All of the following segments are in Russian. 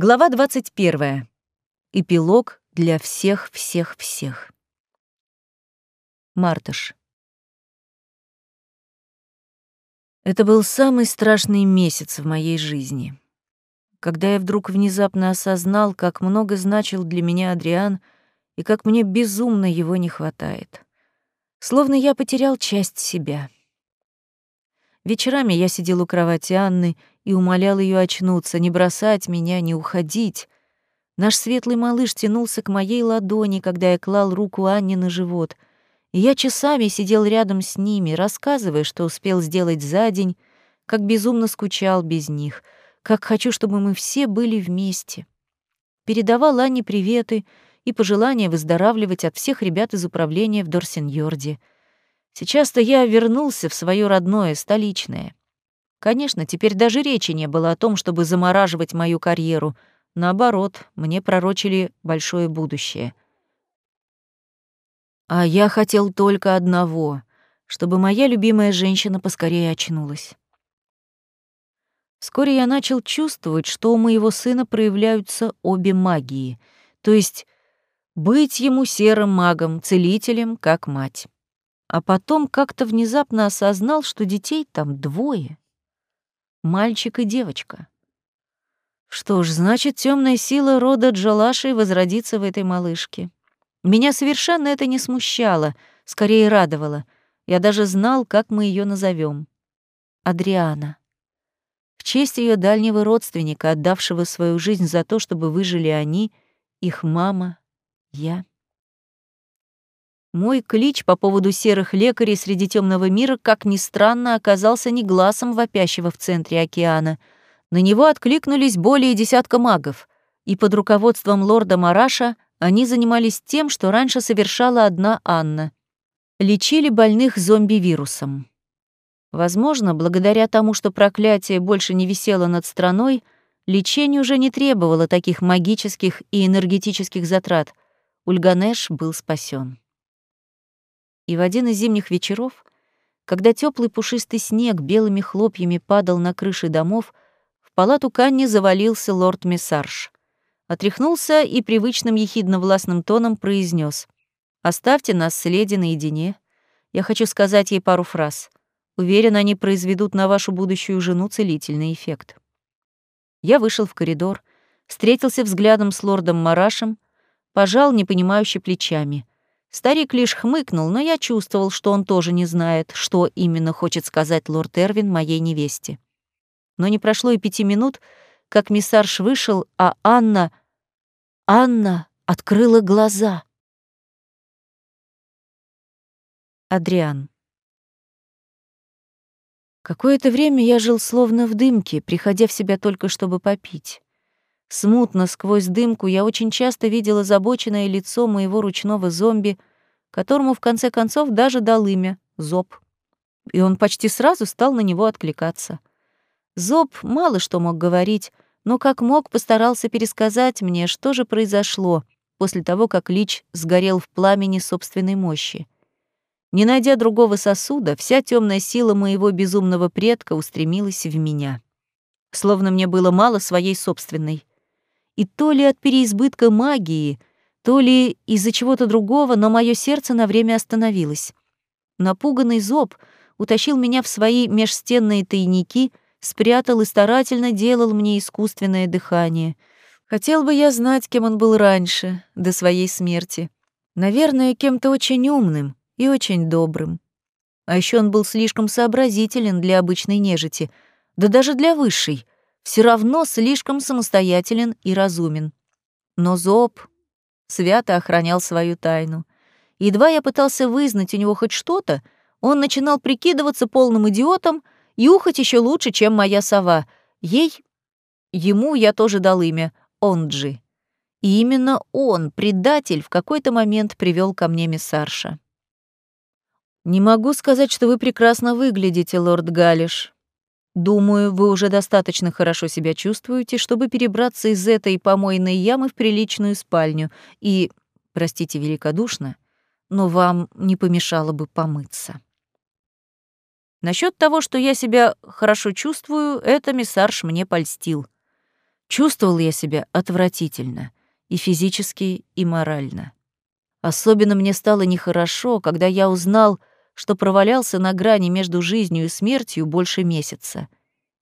Глава 21. Эпилог для всех-всех-всех. Мартыш. Это был самый страшный месяц в моей жизни. Когда я вдруг внезапно осознал, как много значил для меня Адриан и как мне безумно его не хватает. Словно я потерял часть себя. Вечерами я сидел у кровати Анны и умолял ее очнуться, не бросать меня, не уходить. Наш светлый малыш тянулся к моей ладони, когда я клал руку Анне на живот, и я часами сидел рядом с ними, рассказывая, что успел сделать за день, как безумно скучал без них, как хочу, чтобы мы все были вместе. Передавал Анне приветы и пожелания выздоравливать от всех ребят из управления в Дорсеньорде. Сейчас-то я вернулся в свое родное, столичное. Конечно, теперь даже речи не было о том, чтобы замораживать мою карьеру. Наоборот, мне пророчили большое будущее. А я хотел только одного — чтобы моя любимая женщина поскорее очнулась. Вскоре я начал чувствовать, что у моего сына проявляются обе магии, то есть быть ему серым магом, целителем, как мать. А потом как-то внезапно осознал, что детей там двое мальчик и девочка. Что ж, значит, темная сила рода Джалаши возродится в этой малышке. Меня совершенно это не смущало, скорее радовало. Я даже знал, как мы ее назовем. Адриана. В честь ее дальнего родственника, отдавшего свою жизнь за то, чтобы выжили они, их мама, я. Мой клич по поводу серых лекарей среди темного мира, как ни странно, оказался не глазом вопящего в центре океана. На него откликнулись более десятка магов, и под руководством лорда Мараша они занимались тем, что раньше совершала одна Анна. Лечили больных зомби-вирусом. Возможно, благодаря тому, что проклятие больше не висело над страной, лечение уже не требовало таких магических и энергетических затрат. Ульганеш был спасен. И в один из зимних вечеров, когда теплый пушистый снег белыми хлопьями падал на крыши домов, в палату Канни завалился лорд Мессарш. Отряхнулся и привычным ехидно-властным тоном произнес: «Оставьте нас с леди наедине. Я хочу сказать ей пару фраз. Уверен, они произведут на вашу будущую жену целительный эффект». Я вышел в коридор, встретился взглядом с лордом Марашем, пожал непонимающе плечами. Старик лишь хмыкнул, но я чувствовал, что он тоже не знает, что именно хочет сказать лорд Эрвин моей невесте. Но не прошло и пяти минут, как миссарш вышел, а Анна... Анна открыла глаза. Адриан. Какое-то время я жил словно в дымке, приходя в себя только чтобы попить. Смутно сквозь дымку я очень часто видела озабоченное лицо моего ручного зомби, которому в конце концов даже дал имя — Зоб. И он почти сразу стал на него откликаться. Зоб мало что мог говорить, но как мог постарался пересказать мне, что же произошло после того, как Лич сгорел в пламени собственной мощи. Не найдя другого сосуда, вся темная сила моего безумного предка устремилась в меня. Словно мне было мало своей собственной. И то ли от переизбытка магии, то ли из-за чего-то другого, но мое сердце на время остановилось. Напуганный зоб утащил меня в свои межстенные тайники, спрятал и старательно делал мне искусственное дыхание. Хотел бы я знать, кем он был раньше, до своей смерти. Наверное, кем-то очень умным и очень добрым. А еще он был слишком сообразителен для обычной нежити, да даже для высшей — все равно слишком самостоятелен и разумен. Но Зоб свято охранял свою тайну. Едва я пытался вызнать у него хоть что-то, он начинал прикидываться полным идиотом и ухать еще лучше, чем моя сова. Ей... Ему я тоже дал имя — Онджи. И именно он, предатель, в какой-то момент привел ко мне миссарша. «Не могу сказать, что вы прекрасно выглядите, лорд Галиш», Думаю, вы уже достаточно хорошо себя чувствуете, чтобы перебраться из этой помойной ямы в приличную спальню и, простите великодушно, но вам не помешало бы помыться. Насчет того, что я себя хорошо чувствую, это миссарш мне польстил. Чувствовал я себя отвратительно, и физически, и морально. Особенно мне стало нехорошо, когда я узнал, что провалялся на грани между жизнью и смертью больше месяца.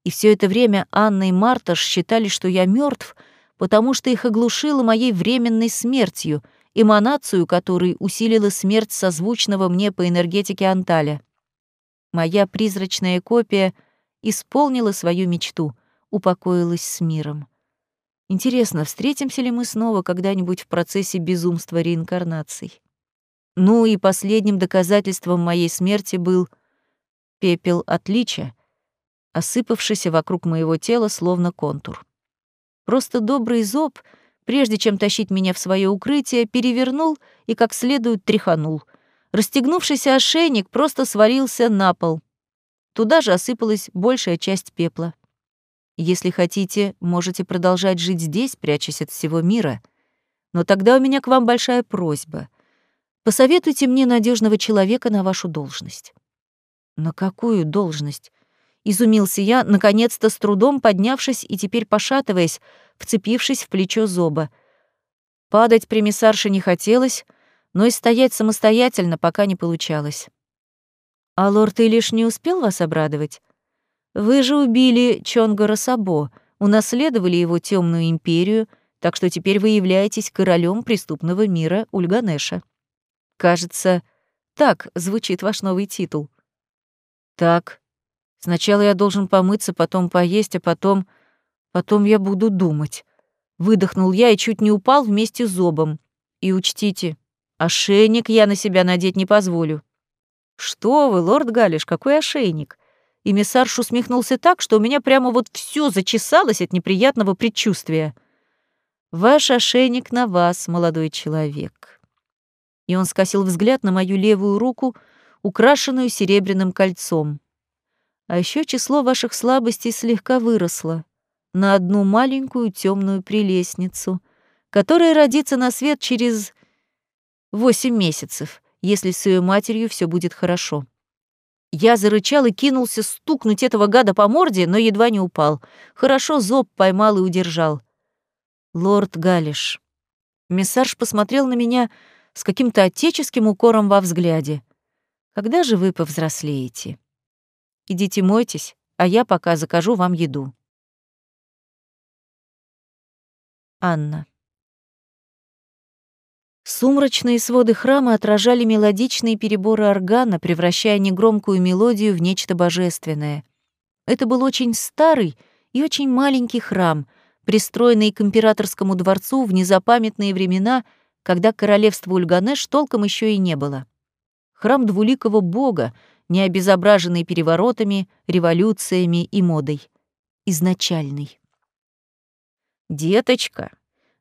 И все это время Анна и Марта считали, что я мертв, потому что их оглушило моей временной смертью, эманацию которой усилила смерть созвучного мне по энергетике Анталя. Моя призрачная копия исполнила свою мечту, упокоилась с миром. Интересно, встретимся ли мы снова когда-нибудь в процессе безумства реинкарнаций? Ну и последним доказательством моей смерти был пепел отличия, осыпавшийся вокруг моего тела словно контур. Просто добрый зоб, прежде чем тащить меня в свое укрытие, перевернул и как следует тряханул. Расстегнувшийся ошейник просто свалился на пол. Туда же осыпалась большая часть пепла. Если хотите, можете продолжать жить здесь, прячась от всего мира. Но тогда у меня к вам большая просьба. Посоветуйте мне надежного человека на вашу должность». «На какую должность?» Изумился я, наконец-то с трудом поднявшись и теперь пошатываясь, вцепившись в плечо зоба. Падать примиссарше не хотелось, но и стоять самостоятельно пока не получалось. «А лорд Илиш не успел вас обрадовать?» Вы же убили Чонгора Сабо, унаследовали его темную империю, так что теперь вы являетесь королем преступного мира Ульганеша. Кажется, так звучит ваш новый титул. Так. Сначала я должен помыться, потом поесть, а потом... Потом я буду думать. Выдохнул я и чуть не упал вместе с зобом. И учтите, ошейник я на себя надеть не позволю. Что вы, лорд Галиш, какой ошейник? И Мессарш усмехнулся так, что у меня прямо вот все зачесалось от неприятного предчувствия. «Ваш ошейник на вас, молодой человек». И он скосил взгляд на мою левую руку, украшенную серебряным кольцом. А еще число ваших слабостей слегка выросло на одну маленькую темную прелестницу, которая родится на свет через восемь месяцев, если с ее матерью все будет хорошо. Я зарычал и кинулся стукнуть этого гада по морде, но едва не упал. Хорошо зоб поймал и удержал. Лорд Галиш. Мессарж посмотрел на меня с каким-то отеческим укором во взгляде. Когда же вы повзрослеете? Идите мойтесь, а я пока закажу вам еду. Анна. Сумрачные своды храма отражали мелодичные переборы органа, превращая негромкую мелодию в нечто божественное. Это был очень старый и очень маленький храм, пристроенный к императорскому дворцу в незапамятные времена, когда королевства Ульганеш толком еще и не было. Храм двуликого бога, не обезображенный переворотами, революциями и модой. Изначальный. «Деточка»,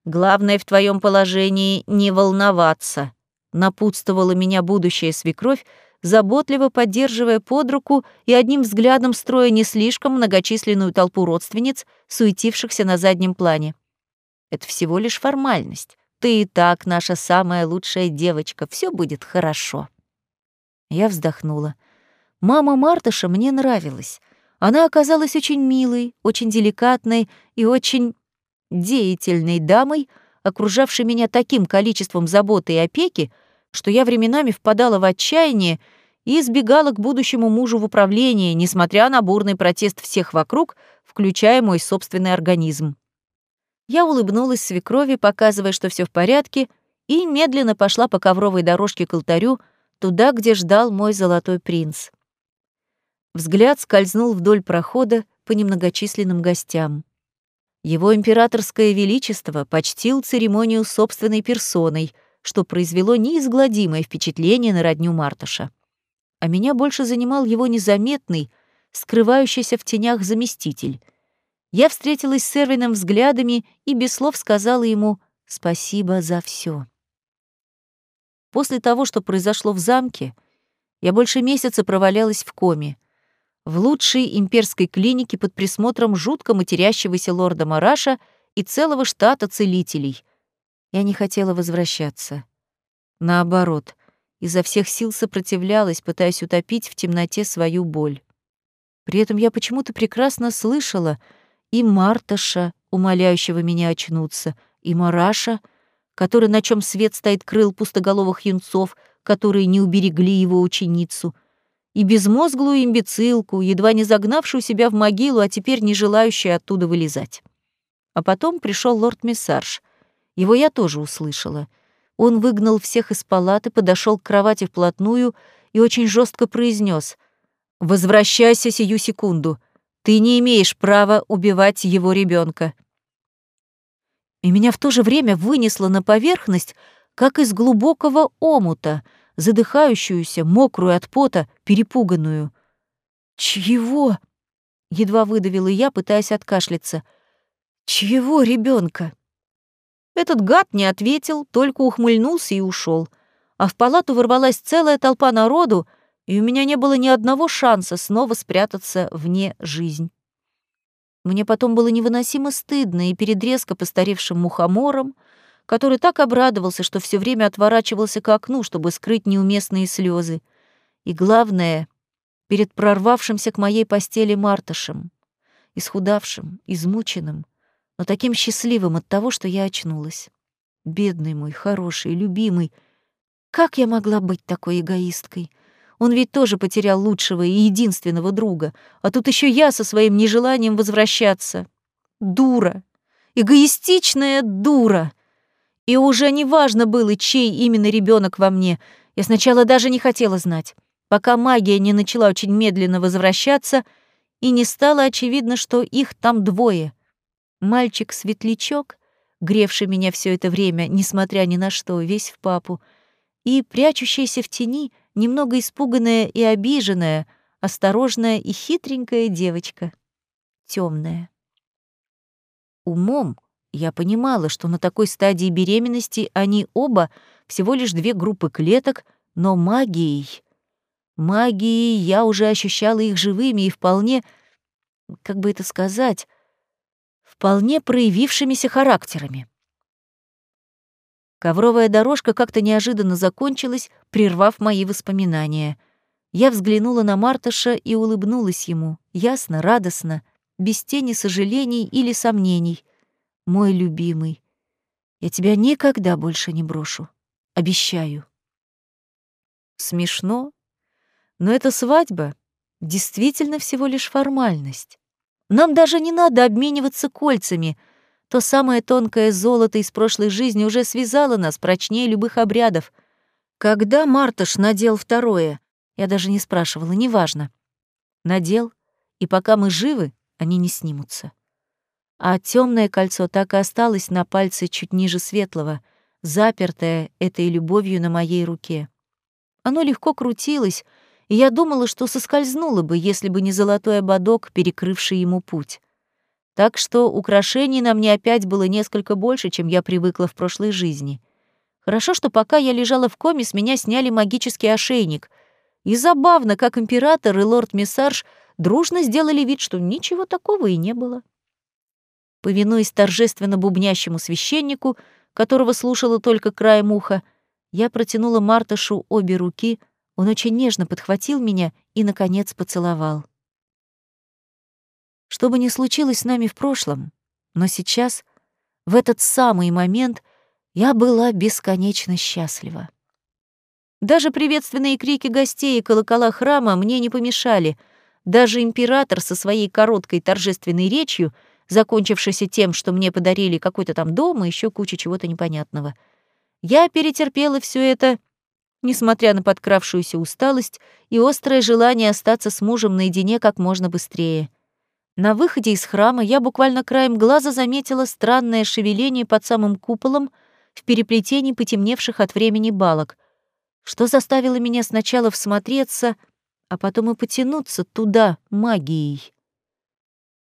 Главное в твоем положении не волноваться», — напутствовала меня будущая свекровь, заботливо поддерживая под руку и одним взглядом строя не слишком многочисленную толпу родственниц, суетившихся на заднем плане. «Это всего лишь формальность. Ты и так наша самая лучшая девочка, все будет хорошо». Я вздохнула. Мама Мартыша мне нравилась. Она оказалась очень милой, очень деликатной и очень деятельной дамой, окружавшей меня таким количеством заботы и опеки, что я временами впадала в отчаяние и избегала к будущему мужу в управление, несмотря на бурный протест всех вокруг, включая мой собственный организм. Я улыбнулась свекрови, показывая, что все в порядке, и медленно пошла по ковровой дорожке к алтарю, туда, где ждал мой золотой принц. Взгляд скользнул вдоль прохода по немногочисленным гостям. Его императорское величество почтил церемонию собственной персоной, что произвело неизгладимое впечатление на родню Мартыша. А меня больше занимал его незаметный, скрывающийся в тенях заместитель. Я встретилась с Эрвином взглядами и без слов сказала ему «спасибо за все. После того, что произошло в замке, я больше месяца провалялась в коме — в лучшей имперской клинике под присмотром жутко матерящегося лорда Мараша и целого штата целителей. Я не хотела возвращаться. Наоборот, изо всех сил сопротивлялась, пытаясь утопить в темноте свою боль. При этом я почему-то прекрасно слышала и Марташа, умоляющего меня очнуться, и Мараша, который на чем свет стоит крыл пустоголовых юнцов, которые не уберегли его ученицу, и безмозглую имбецилку, едва не загнавшую себя в могилу, а теперь не желающую оттуда вылезать. А потом пришел лорд Мессарж. Его я тоже услышала. Он выгнал всех из палаты, подошел к кровати вплотную и очень жестко произнес: «Возвращайся сию секунду. Ты не имеешь права убивать его ребенка. И меня в то же время вынесло на поверхность, как из глубокого омута, задыхающуюся, мокрую от пота, перепуганную. «Чьего?» — едва выдавила я, пытаясь откашляться. «Чьего ребенка? Этот гад не ответил, только ухмыльнулся и ушел. А в палату ворвалась целая толпа народу, и у меня не было ни одного шанса снова спрятаться вне жизнь. Мне потом было невыносимо стыдно и перед резко постаревшим мухомором, который так обрадовался, что все время отворачивался к окну, чтобы скрыть неуместные слезы. И главное, перед прорвавшимся к моей постели Мартышем, исхудавшим, измученным, но таким счастливым от того, что я очнулась. Бедный мой, хороший, любимый. Как я могла быть такой эгоисткой? Он ведь тоже потерял лучшего и единственного друга, а тут еще я со своим нежеланием возвращаться. Дура. Эгоистичная дура. И уже не важно было, чей именно ребенок во мне. Я сначала даже не хотела знать, пока магия не начала очень медленно возвращаться, и не стало очевидно, что их там двое. Мальчик-светлячок, гревший меня все это время, несмотря ни на что, весь в папу, и прячущийся в тени — немного испуганная и обиженная, осторожная и хитренькая девочка. темная. Умом я понимала, что на такой стадии беременности они оба всего лишь две группы клеток, но магией... Магией я уже ощущала их живыми и вполне, как бы это сказать, вполне проявившимися характерами. Ковровая дорожка как-то неожиданно закончилась, прервав мои воспоминания. Я взглянула на Мартыша и улыбнулась ему, ясно, радостно, без тени сожалений или сомнений. «Мой любимый, я тебя никогда больше не брошу. Обещаю». Смешно, но эта свадьба действительно всего лишь формальность. Нам даже не надо обмениваться кольцами — то самое тонкое золото из прошлой жизни уже связало нас прочнее любых обрядов. Когда Мартыш надел второе? Я даже не спрашивала, неважно. Надел, и пока мы живы, они не снимутся. А темное кольцо так и осталось на пальце чуть ниже светлого, запертое этой любовью на моей руке. Оно легко крутилось, и я думала, что соскользнуло бы, если бы не золотой ободок, перекрывший ему путь. Так что украшений на мне опять было несколько больше, чем я привыкла в прошлой жизни. Хорошо, что пока я лежала в коме, с меня сняли магический ошейник. И забавно, как император и лорд Мессарж дружно сделали вид, что ничего такого и не было. Повинуясь торжественно бубнящему священнику, которого слушала только краем уха, я протянула Мартышу обе руки, он очень нежно подхватил меня и, наконец, поцеловал. Что бы ни случилось с нами в прошлом, но сейчас, в этот самый момент, я была бесконечно счастлива. Даже приветственные крики гостей и колокола храма мне не помешали. Даже император со своей короткой торжественной речью, закончившейся тем, что мне подарили какой-то там дом и еще куча чего-то непонятного. Я перетерпела все это, несмотря на подкравшуюся усталость и острое желание остаться с мужем наедине как можно быстрее. На выходе из храма я буквально краем глаза заметила странное шевеление под самым куполом в переплетении потемневших от времени балок, что заставило меня сначала всмотреться, а потом и потянуться туда магией.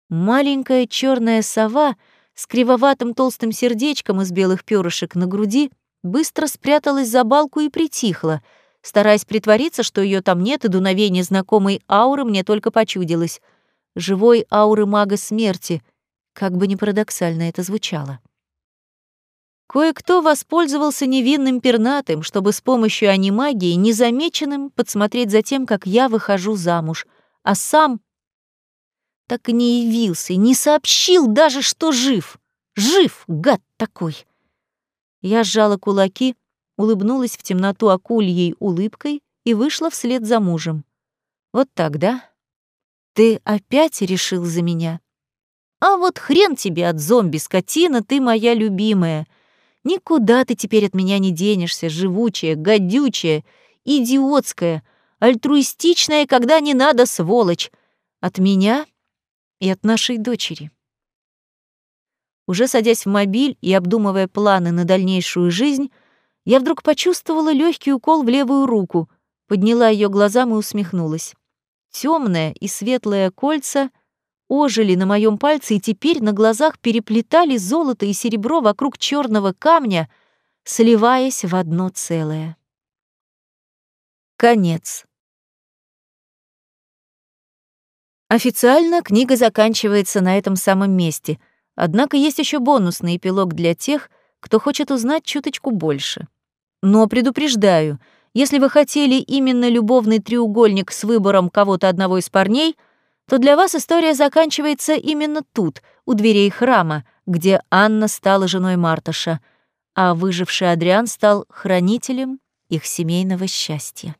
Маленькая черная сова с кривоватым толстым сердечком из белых перышек на груди быстро спряталась за балку и притихла, стараясь притвориться, что ее там нет, и дуновение знакомой ауры мне только почудилось — живой ауры мага смерти, как бы ни парадоксально это звучало. Кое-кто воспользовался невинным пернатым, чтобы с помощью анимагии незамеченным подсмотреть за тем, как я выхожу замуж, а сам... так и не явился не сообщил даже, что жив. Жив, гад такой. Я сжала кулаки, улыбнулась в темноту акульей улыбкой и вышла вслед за мужем. Вот так, да? Ты опять решил за меня? А вот хрен тебе от зомби, скотина, ты моя любимая. Никуда ты теперь от меня не денешься, живучая, гадючая, идиотская, альтруистичная, когда не надо, сволочь. От меня и от нашей дочери. Уже садясь в мобиль и обдумывая планы на дальнейшую жизнь, я вдруг почувствовала легкий укол в левую руку, подняла ее глазам и усмехнулась. Темное и светлое кольца ожили на моем пальце и теперь на глазах переплетали золото и серебро вокруг черного камня, сливаясь в одно целое. Конец. Официально книга заканчивается на этом самом месте, однако есть еще бонусный эпилог для тех, кто хочет узнать чуточку больше. Но предупреждаю — если вы хотели именно любовный треугольник с выбором кого-то одного из парней, то для вас история заканчивается именно тут, у дверей храма, где Анна стала женой Марташа, а выживший Адриан стал хранителем их семейного счастья.